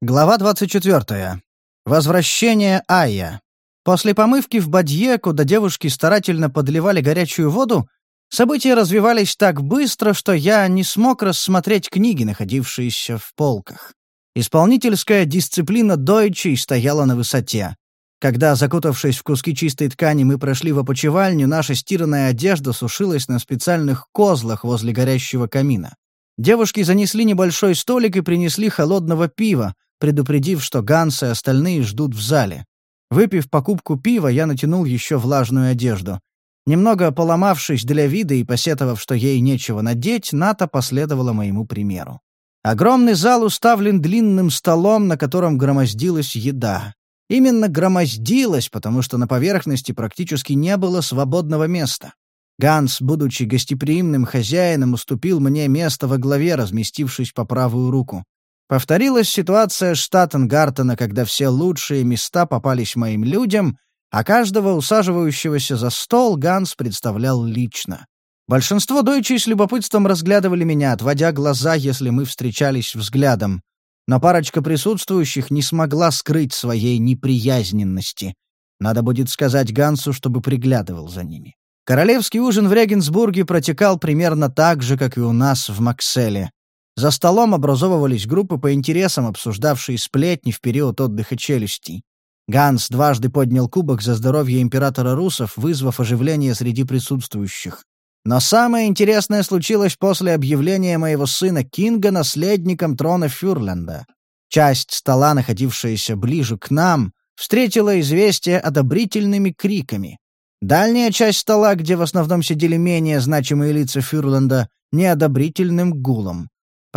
Глава 24. Возвращение Айя. После помывки в бадье, куда девушки старательно подливали горячую воду, события развивались так быстро, что я не смог рассмотреть книги, находившиеся в полках. Исполнительская дисциплина дойчей стояла на высоте. Когда, закутавшись в куски чистой ткани, мы прошли в опочивальню, наша стиранная одежда сушилась на специальных козлах возле горящего камина. Девушки занесли небольшой столик и принесли холодного пива, предупредив, что Ганс и остальные ждут в зале. Выпив покупку пива, я натянул еще влажную одежду. Немного поломавшись для вида и посетовав, что ей нечего надеть, Ната последовала моему примеру. Огромный зал уставлен длинным столом, на котором громоздилась еда. Именно громоздилась, потому что на поверхности практически не было свободного места. Ганс, будучи гостеприимным хозяином, уступил мне место во главе, разместившись по правую руку. Повторилась ситуация Штаттенгартена, когда все лучшие места попались моим людям, а каждого усаживающегося за стол Ганс представлял лично. Большинство дойчей с любопытством разглядывали меня, отводя глаза, если мы встречались взглядом. Но парочка присутствующих не смогла скрыть своей неприязненности. Надо будет сказать Гансу, чтобы приглядывал за ними. Королевский ужин в Регенсбурге протекал примерно так же, как и у нас в Макселе. За столом образовывались группы по интересам, обсуждавшие сплетни в период отдыха челюстей. Ганс дважды поднял кубок за здоровье императора русов, вызвав оживление среди присутствующих. Но самое интересное случилось после объявления моего сына Кинга наследником трона Фюрленда. Часть стола, находившаяся ближе к нам, встретила известие одобрительными криками. Дальняя часть стола, где в основном сидели менее значимые лица Фюрленда, неодобрительным гулом.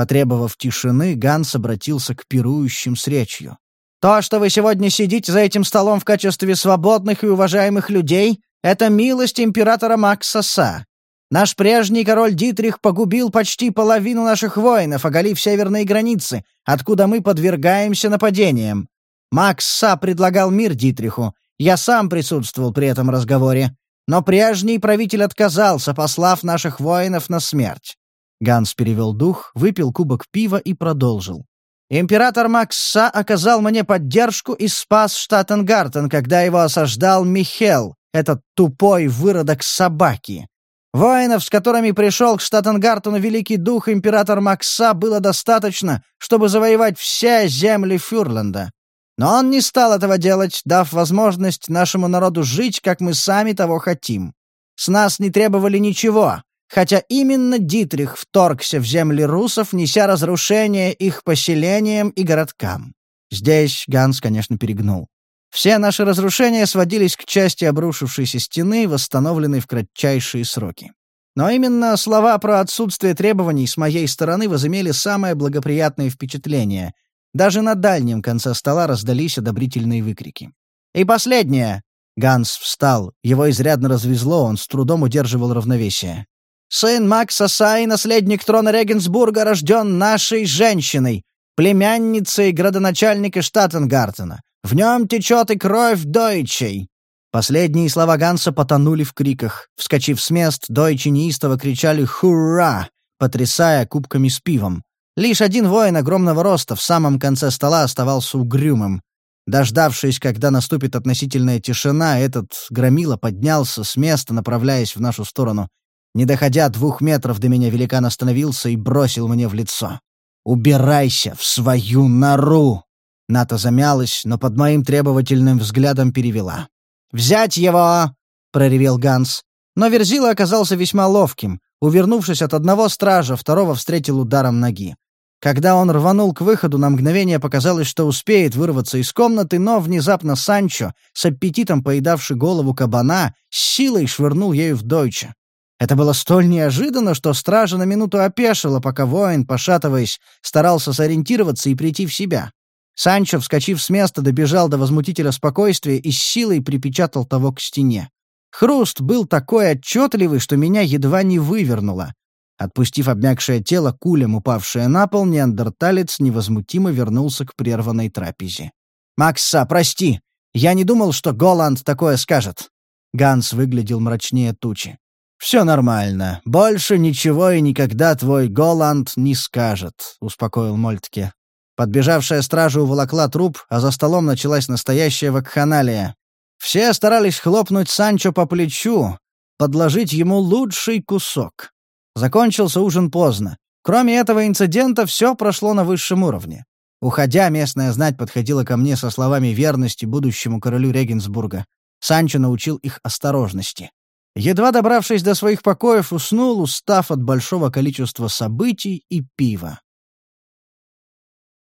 Потребовав тишины, Ганс обратился к пирующим с речью. «То, что вы сегодня сидите за этим столом в качестве свободных и уважаемых людей, это милость императора Макса Са. Наш прежний король Дитрих погубил почти половину наших воинов, оголив северные границы, откуда мы подвергаемся нападениям. Макс Са предлагал мир Дитриху. Я сам присутствовал при этом разговоре. Но прежний правитель отказался, послав наших воинов на смерть. Ганс перевел дух, выпил кубок пива и продолжил. «Император Макса оказал мне поддержку и спас Штаттенгартен, когда его осаждал Михел, этот тупой выродок собаки. Воинов, с которыми пришел к Штаттенгартену Великий Дух император Макса, было достаточно, чтобы завоевать все земли Фюрленда. Но он не стал этого делать, дав возможность нашему народу жить, как мы сами того хотим. С нас не требовали ничего, хотя именно Дитрих вторгся в земли русов, неся разрушение их поселениям и городкам. Здесь Ганс, конечно, перегнул. Все наши разрушения сводились к части обрушившейся стены, восстановленной в кратчайшие сроки. Но именно слова про отсутствие требований с моей стороны возымели самое благоприятное впечатление. Даже на дальнем конце стола раздались одобрительные выкрики. «И последнее!» Ганс встал. Его изрядно развезло, он с трудом удерживал равновесие. Сын Макса Сай, наследник трона Регенсбурга, рожден нашей женщиной, племянницей градоначальника Штаттенгартена. В нем течет и кровь Дойчей». Последние слова Ганса потонули в криках. Вскочив с мест, Дойчи неистово кричали «Хура!», потрясая кубками с пивом. Лишь один воин огромного роста в самом конце стола оставался угрюмым. Дождавшись, когда наступит относительная тишина, этот громила поднялся с места, направляясь в нашу сторону. Не доходя двух метров до меня, великан остановился и бросил мне в лицо. «Убирайся в свою нору!» Ната замялась, но под моим требовательным взглядом перевела. «Взять его!» — проревел Ганс. Но Верзила оказался весьма ловким. Увернувшись от одного стража, второго встретил ударом ноги. Когда он рванул к выходу, на мгновение показалось, что успеет вырваться из комнаты, но внезапно Санчо, с аппетитом поедавший голову кабана, силой швырнул ею в Дойча. Это было столь неожиданно, что стража на минуту опешила, пока воин, пошатываясь, старался сориентироваться и прийти в себя. Санчо, вскочив с места, добежал до возмутителя спокойствия и с силой припечатал того к стене. Хруст был такой отчетливый, что меня едва не вывернуло. Отпустив обмякшее тело, кулем упавшее на пол, неандерталец невозмутимо вернулся к прерванной трапезе. «Макса, прости! Я не думал, что Голланд такое скажет!» Ганс выглядел мрачнее тучи. «Все нормально. Больше ничего и никогда твой Голланд не скажет», — успокоил Мольтке. Подбежавшая стража уволокла труп, а за столом началась настоящая вакханалия. Все старались хлопнуть Санчо по плечу, подложить ему лучший кусок. Закончился ужин поздно. Кроме этого инцидента, все прошло на высшем уровне. Уходя, местная знать подходила ко мне со словами верности будущему королю Регенсбурга. Санчо научил их осторожности. Едва добравшись до своих покоев, уснул, устав от большого количества событий и пива.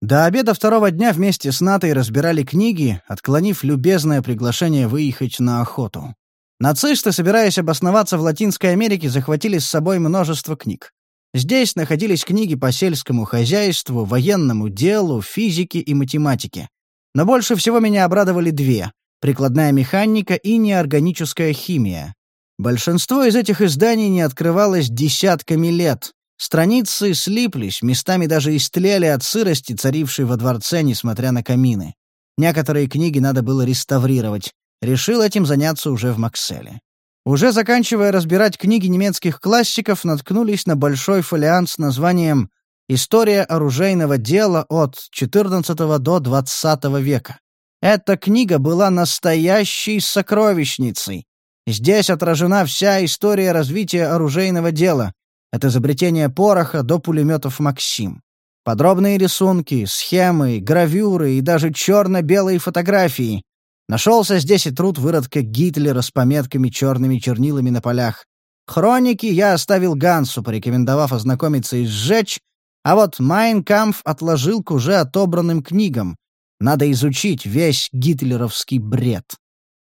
До обеда второго дня вместе с Натой разбирали книги, отклонив любезное приглашение выехать на охоту. Нацисты, собираясь обосноваться в Латинской Америке, захватили с собой множество книг. Здесь находились книги по сельскому хозяйству, военному делу, физике и математике. Но больше всего меня обрадовали две — прикладная механика и неорганическая химия. Большинство из этих изданий не открывалось десятками лет, Страницы слиплись, местами даже истлели от сырости, царившей во дворце, несмотря на камины. Некоторые книги надо было реставрировать. Решил этим заняться уже в Макселе. Уже заканчивая разбирать книги немецких классиков, наткнулись на большой фолиант с названием «История оружейного дела от XIV до XX века». Эта книга была настоящей сокровищницей. Здесь отражена вся история развития оружейного дела, от изобретения пороха до пулеметов «Максим». Подробные рисунки, схемы, гравюры и даже черно-белые фотографии. Нашелся здесь и труд выродка Гитлера с пометками черными чернилами на полях. Хроники я оставил Гансу, порекомендовав ознакомиться и сжечь, а вот Майнкамф отложил к уже отобранным книгам. Надо изучить весь гитлеровский бред.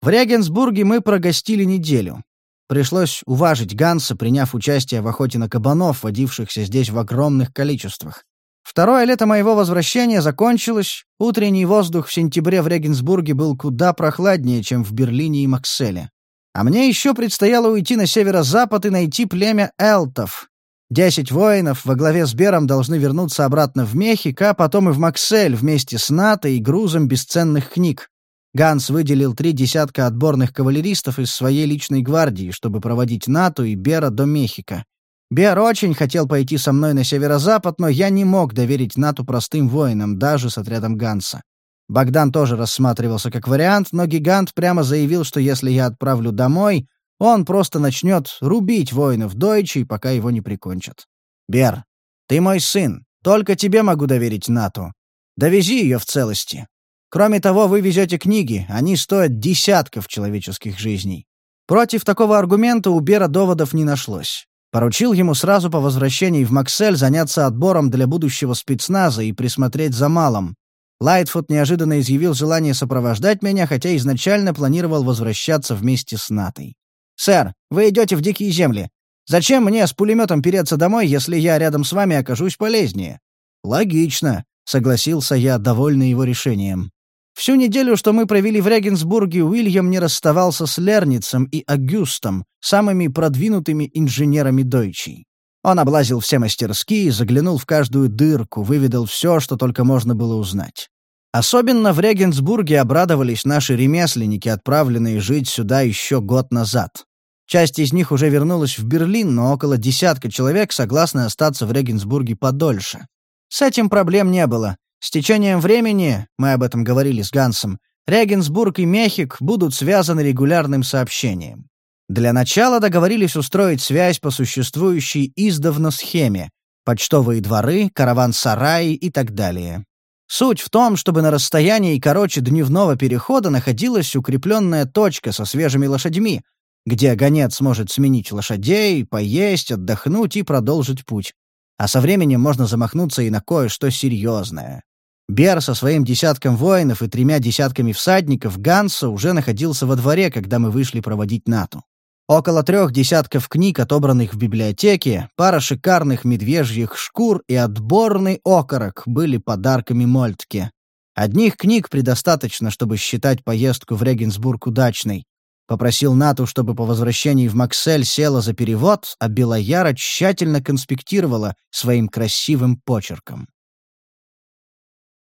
В Регенсбурге мы прогостили неделю. Пришлось уважить Ганса, приняв участие в охоте на кабанов, водившихся здесь в огромных количествах. Второе лето моего возвращения закончилось, утренний воздух в сентябре в Регенсбурге был куда прохладнее, чем в Берлине и Макселе. А мне еще предстояло уйти на северо-запад и найти племя элтов. Десять воинов во главе с Бером должны вернуться обратно в Мехико, а потом и в Максель вместе с НАТО и грузом бесценных книг. Ганс выделил три десятка отборных кавалеристов из своей личной гвардии, чтобы проводить Нату и Бера до Мехико. Бер очень хотел пойти со мной на северо-запад, но я не мог доверить Нату простым воинам, даже с отрядом Ганса. Богдан тоже рассматривался как вариант, но гигант прямо заявил, что если я отправлю домой, он просто начнет рубить воинов Дойчи, пока его не прикончат. «Бер, ты мой сын, только тебе могу доверить Нату. Довези ее в целости. Кроме того, вы везете книги, они стоят десятков человеческих жизней. Против такого аргумента у Бера доводов не нашлось. Поручил ему сразу по возвращении в Максель заняться отбором для будущего спецназа и присмотреть за малым. Лайтфуд неожиданно изъявил желание сопровождать меня, хотя изначально планировал возвращаться вместе с Натой. «Сэр, вы идете в дикие земли. Зачем мне с пулеметом переться домой, если я рядом с вами окажусь полезнее?» «Логично», — согласился я, довольный его решением. Всю неделю, что мы провели в Регенсбурге, Уильям не расставался с Лерницем и Агюстом, самыми продвинутыми инженерами Дойчи. Он облазил все мастерские, заглянул в каждую дырку, выведал все, что только можно было узнать. Особенно в Регенсбурге обрадовались наши ремесленники, отправленные жить сюда еще год назад. Часть из них уже вернулась в Берлин, но около десятка человек согласны остаться в Регенсбурге подольше. С этим проблем не было. С течением времени, мы об этом говорили с Гансом, Регенсбург и Мехик будут связаны регулярным сообщением. Для начала договорились устроить связь по существующей издавна схеме — почтовые дворы, караван-сараи и так далее. Суть в том, чтобы на расстоянии короче дневного перехода находилась укрепленная точка со свежими лошадьми, где гонец сможет сменить лошадей, поесть, отдохнуть и продолжить путь. А со временем можно замахнуться и на кое-что серьезное. Бер со своим десятком воинов и тремя десятками всадников Ганса уже находился во дворе, когда мы вышли проводить НАТО. Около трех десятков книг, отобранных в библиотеке, пара шикарных медвежьих шкур и отборный окорок были подарками Мольтке. Одних книг предостаточно, чтобы считать поездку в Регенсбург удачной. Попросил Нату, чтобы по возвращении в Максель села за перевод, а Белояра тщательно конспектировала своим красивым почерком.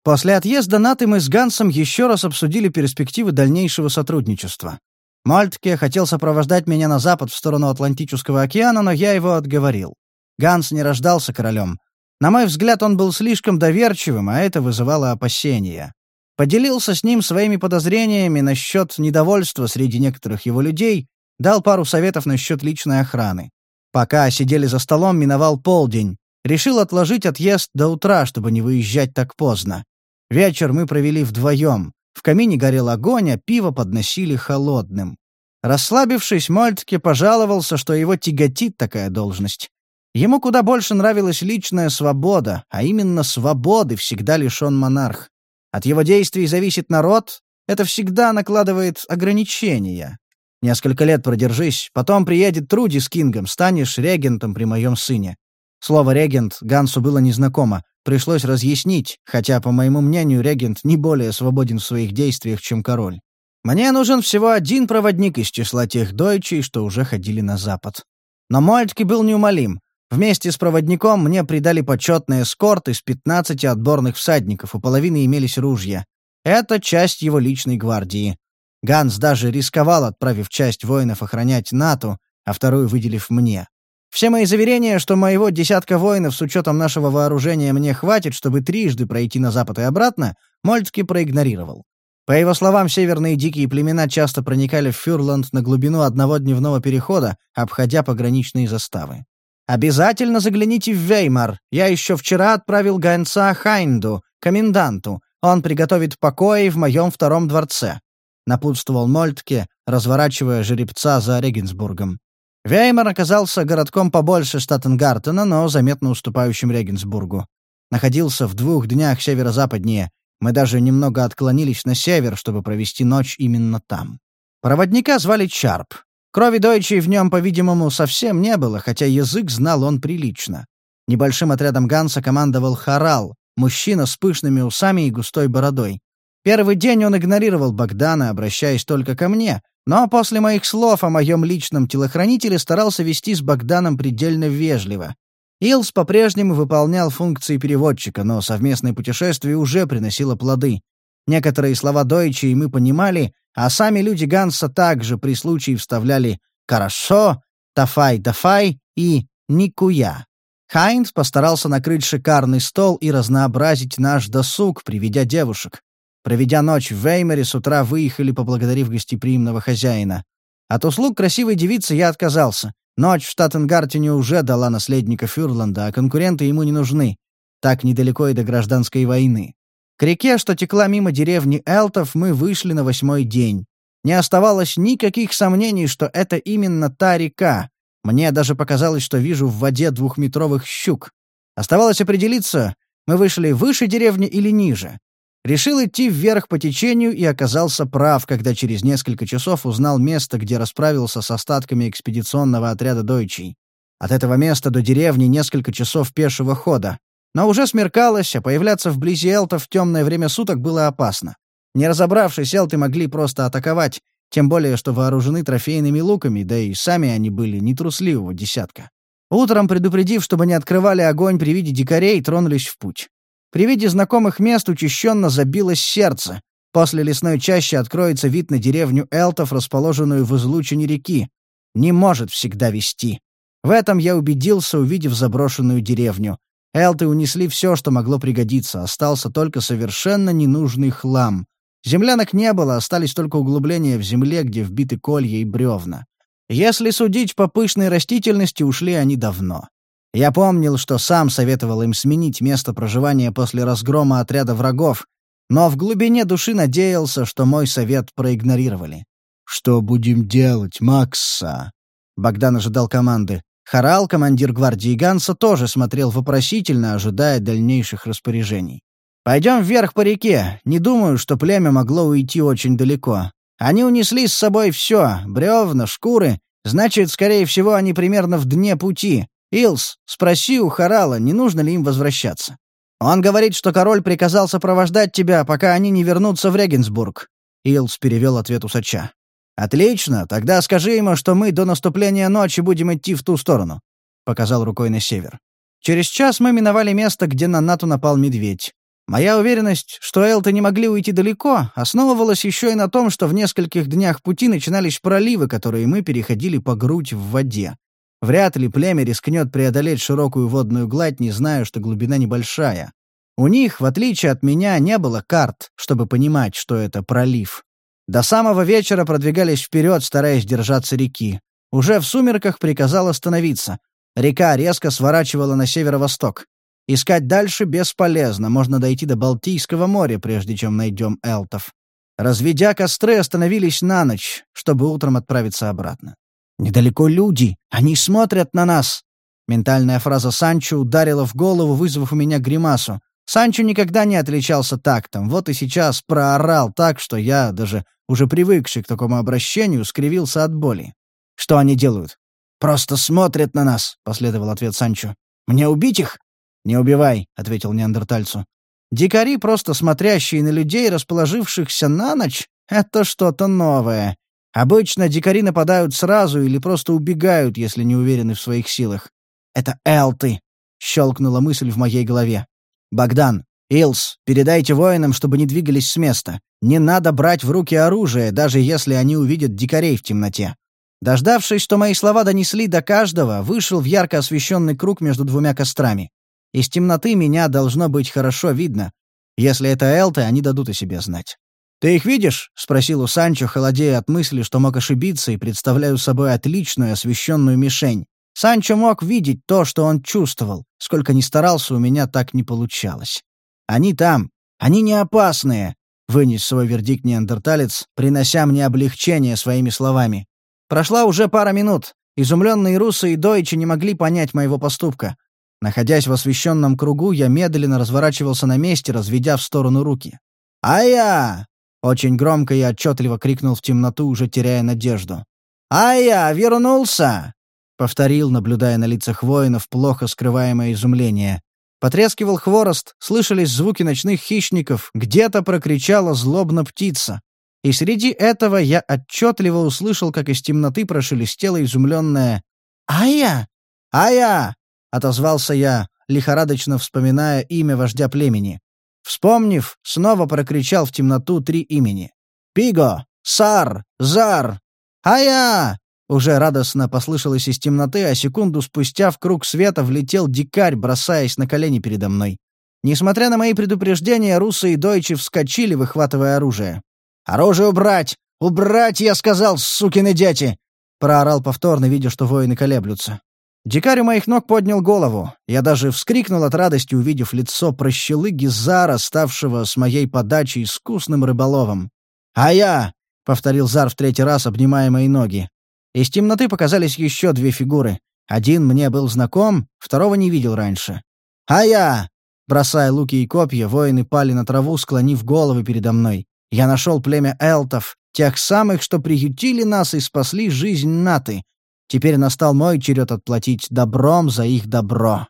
После отъезда Наты мы с Гансом еще раз обсудили перспективы дальнейшего сотрудничества. Мальтке хотел сопровождать меня на запад в сторону Атлантического океана, но я его отговорил. Ганс не рождался королем. На мой взгляд, он был слишком доверчивым, а это вызывало опасения. Поделился с ним своими подозрениями насчет недовольства среди некоторых его людей, дал пару советов насчет личной охраны. Пока сидели за столом, миновал полдень. Решил отложить отъезд до утра, чтобы не выезжать так поздно. Вечер мы провели вдвоем. В камине горел огонь, а пиво подносили холодным. Расслабившись, Мольтке пожаловался, что его тяготит такая должность. Ему куда больше нравилась личная свобода, а именно свободы всегда лишен монарх. От его действий зависит народ, это всегда накладывает ограничения. Несколько лет продержись, потом приедет Труди с Кингом, станешь регентом при моем сыне. Слово «регент» Гансу было незнакомо, пришлось разъяснить, хотя, по моему мнению, регент не более свободен в своих действиях, чем король. Мне нужен всего один проводник из числа тех дойчей, что уже ходили на запад. Но Мольтки был неумолим. Вместе с проводником мне придали почетный эскорт из 15 отборных всадников, у половины имелись ружья. Это часть его личной гвардии. Ганс даже рисковал, отправив часть воинов охранять НАТО, а вторую выделив мне. Все мои заверения, что моего десятка воинов с учетом нашего вооружения мне хватит, чтобы трижды пройти на запад и обратно, Мольтки проигнорировал. По его словам, северные дикие племена часто проникали в Фюрланд на глубину одного дневного перехода, обходя пограничные заставы. «Обязательно загляните в Веймар. Я еще вчера отправил гонца Хайнду, коменданту. Он приготовит покои в моем втором дворце. — напутствовал Мольтке, разворачивая жеребца за Регенсбургом. Веймар оказался городком побольше Штаттенгартена, но заметно уступающим Регенсбургу. Находился в двух днях северо-западнее. Мы даже немного отклонились на север, чтобы провести ночь именно там. Проводника звали Чарп. Крови дойчей в нем, по-видимому, совсем не было, хотя язык знал он прилично. Небольшим отрядом Ганса командовал Харал, мужчина с пышными усами и густой бородой. Первый день он игнорировал Богдана, обращаясь только ко мне, но после моих слов о моем личном телохранителе старался вести с Богданом предельно вежливо. Илс по-прежнему выполнял функции переводчика, но совместное путешествие уже приносило плоды. Некоторые слова Дойче и мы понимали, а сами люди Ганса также при случае вставляли «хорошо», «тафай-тафай» и «никуя». Хайнс постарался накрыть шикарный стол и разнообразить наш досуг, приведя девушек. Проведя ночь в Веймере, с утра выехали, поблагодарив гостеприимного хозяина. От услуг красивой девицы я отказался. Ночь в Штаттенгартене уже дала наследника Фюрланда, а конкуренты ему не нужны. Так недалеко и до гражданской войны. К реке, что текла мимо деревни Элтов, мы вышли на восьмой день. Не оставалось никаких сомнений, что это именно та река. Мне даже показалось, что вижу в воде двухметровых щук. Оставалось определиться, мы вышли выше деревни или ниже. Решил идти вверх по течению и оказался прав, когда через несколько часов узнал место, где расправился с остатками экспедиционного отряда Дойчей. От этого места до деревни несколько часов пешего хода. Но уже смеркалось, а появляться вблизи элтов в темное время суток было опасно. Не разобравшись, элты могли просто атаковать, тем более, что вооружены трофейными луками, да и сами они были нетрусливого десятка. Утром, предупредив, чтобы не открывали огонь при виде дикарей, тронулись в путь. При виде знакомых мест учащенно забилось сердце. После лесной чащи откроется вид на деревню Элтов, расположенную в излучине реки. Не может всегда вести. В этом я убедился, увидев заброшенную деревню. Элты унесли все, что могло пригодиться, остался только совершенно ненужный хлам. Землянок не было, остались только углубления в земле, где вбиты колья и бревна. Если судить по пышной растительности, ушли они давно. Я помнил, что сам советовал им сменить место проживания после разгрома отряда врагов, но в глубине души надеялся, что мой совет проигнорировали. «Что будем делать, Макса?» Богдан ожидал команды. Харал, командир гвардии Ганса, тоже смотрел вопросительно, ожидая дальнейших распоряжений. «Пойдем вверх по реке. Не думаю, что племя могло уйти очень далеко. Они унесли с собой все — бревна, шкуры. Значит, скорее всего, они примерно в дне пути. «Илс, спроси у Харала, не нужно ли им возвращаться. Он говорит, что король приказал сопровождать тебя, пока они не вернутся в Регенсбург». Илс перевел ответ усача. «Отлично, тогда скажи ему, что мы до наступления ночи будем идти в ту сторону», — показал рукой на север. Через час мы миновали место, где на Нату напал медведь. Моя уверенность, что элты не могли уйти далеко, основывалась еще и на том, что в нескольких днях пути начинались проливы, которые мы переходили по грудь в воде. Вряд ли племя рискнет преодолеть широкую водную гладь, не зная, что глубина небольшая. У них, в отличие от меня, не было карт, чтобы понимать, что это пролив. До самого вечера продвигались вперед, стараясь держаться реки. Уже в сумерках приказал остановиться. Река резко сворачивала на северо-восток. Искать дальше бесполезно, можно дойти до Балтийского моря, прежде чем найдем элтов. Разведя костры, остановились на ночь, чтобы утром отправиться обратно. «Недалеко люди! Они смотрят на нас!» Ментальная фраза Санчо ударила в голову, вызвав у меня гримасу. Санчо никогда не отличался тактом, вот и сейчас проорал так, что я, даже уже привыкший к такому обращению, скривился от боли. «Что они делают?» «Просто смотрят на нас», — последовал ответ Санчо. «Мне убить их?» «Не убивай», — ответил неандертальцу. «Дикари, просто смотрящие на людей, расположившихся на ночь, — это что-то новое. Обычно дикари нападают сразу или просто убегают, если не уверены в своих силах. Это элты, — щелкнула мысль в моей голове. «Богдан, Илс, передайте воинам, чтобы не двигались с места. Не надо брать в руки оружие, даже если они увидят дикарей в темноте». Дождавшись, что мои слова донесли до каждого, вышел в ярко освещенный круг между двумя кострами. Из темноты меня должно быть хорошо видно. Если это элты, они дадут о себе знать. «Ты их видишь?» — спросил у Санчо, холодея от мысли, что мог ошибиться и представляю собой отличную освещенную мишень. Санчо мог видеть то, что он чувствовал. Сколько ни старался, у меня так не получалось. «Они там. Они не опасные», — вынес свой вердикт неандерталец, принося мне облегчение своими словами. Прошла уже пара минут. Изумленные русы и дойчи не могли понять моего поступка. Находясь в освещенном кругу, я медленно разворачивался на месте, разведя в сторону руки. «Ая!» — очень громко и отчетливо крикнул в темноту, уже теряя надежду. «Ая, вернулся!» — повторил, наблюдая на лицах воинов плохо скрываемое изумление. Потрескивал хворост, слышались звуки ночных хищников, где-то прокричала злобно птица. И среди этого я отчетливо услышал, как из темноты прошелестело изумленное «Ая! Ая!» — отозвался я, лихорадочно вспоминая имя вождя племени. Вспомнив, снова прокричал в темноту три имени. «Пиго! Сар! Зар! Ая!» Уже радостно послышалось из темноты, а секунду спустя в круг света влетел дикарь, бросаясь на колени передо мной. Несмотря на мои предупреждения, русы и дойчи вскочили, выхватывая оружие. «Оружие убрать! Убрать, я сказал, сукины дети!» — проорал повторно, видя, что воины колеблются. Дикарь у моих ног поднял голову. Я даже вскрикнул от радости, увидев лицо прощелыги Зара, ставшего с моей подачи искусным рыболовом. «А я!» — повторил Зар в третий раз, обнимая мои ноги. Из темноты показались еще две фигуры. Один мне был знаком, второго не видел раньше. «А я!» Бросая луки и копья, воины пали на траву, склонив головы передо мной. Я нашел племя элтов, тех самых, что приютили нас и спасли жизнь Наты. Теперь настал мой черед отплатить добром за их добро.